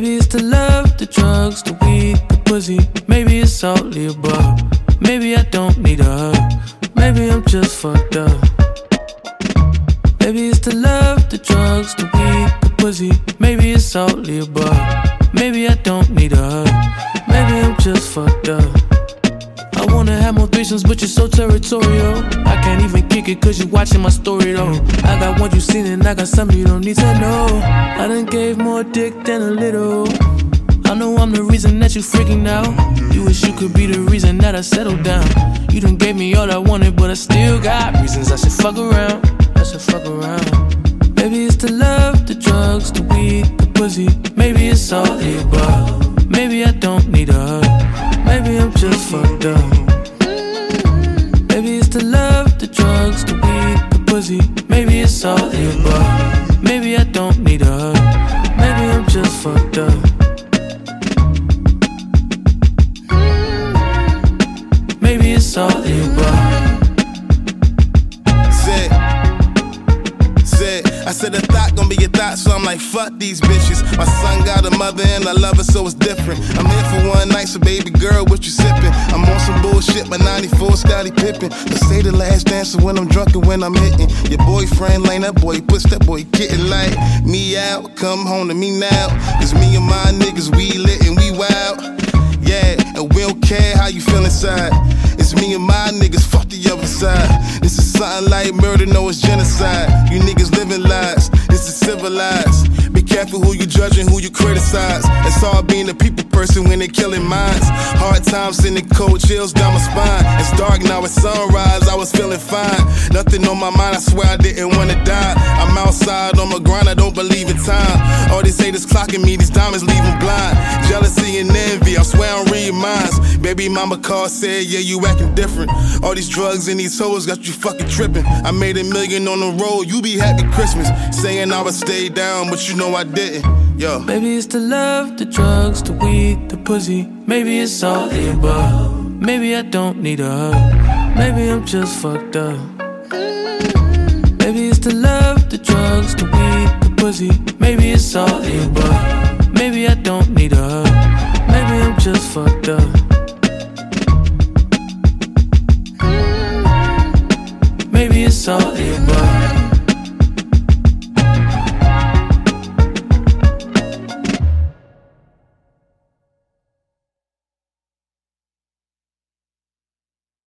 Maybe it's the love, the drugs, the weed, the pussy. Maybe it's all the above. Maybe I don't need a hug. Maybe I'm just fucked up. Maybe it's the love, the drugs, the weed, the pussy. Maybe it's all the above. Maybe I don't need a hug. Maybe I'm just fucked up wanna have more threesomes, but you're so territorial. I can't even kick it cause you watching my story though. I got one you seen and I got something you don't need to know. I done gave more dick than a little. I know I'm the reason that you freaking out. You wish you could be the reason that I settled down. You done gave me all I wanted, but I still got reasons I should fuck around. I should fuck around. Maybe it's the love, the drugs, the weed, the pussy. Maybe it's all the above. Maybe I don't need a hug. Maybe I'm just fucked up. Maybe it's the love, the drugs, the weed, the pussy. Maybe it's all the above. Maybe I don't need a hug. Maybe I'm just fucked up. Maybe it's all the above. I said a thought gonna be a thought, so I'm like, fuck these bitches. My son got a mother and I love her, so it's different. I'm here for one night, so baby girl, what you sippin'? I'm on some bullshit, my 94 Scottie Pippen. Let's say the last dancer when I'm drunk and when I'm hitting. Your boyfriend lane, that boy push that boy getting like me out. Come home to me now. It's me and my niggas, we lit and we wild. Yeah, and we don't care how you feel inside. It's me and my niggas, fuck the other side. This is something like murder, no, it's genocide. You niggas living lies, this is civilized. Be careful who you judging, who you criticize. It's all being a people person when they killing minds. Hard times sending cold chills down my spine. It's dark now, it's sunrise, I was feeling fine. Nothing on my mind, I swear I didn't wanna die. I'm outside on my grind, I don't believe in time. All these haters clocking me, these diamonds leave 'em blind. Jealousy and envy, I swear I'm minds. Baby mama called, said, yeah, you acting different. All these drugs and these hoes got you fucking tripping. I made a million on the road, you be happy Christmas. Saying I would stay down, but you know I didn't. Yo. Maybe it's the love, the drugs, the weed, the pussy. Maybe it's all the above. Maybe I don't need a hug. Maybe I'm just fucked up. Maybe it's the love, the drugs, the weed, the pussy. Maybe it's all the above. Maybe I don't need a hug. Just fucked up. Maybe it's all the above.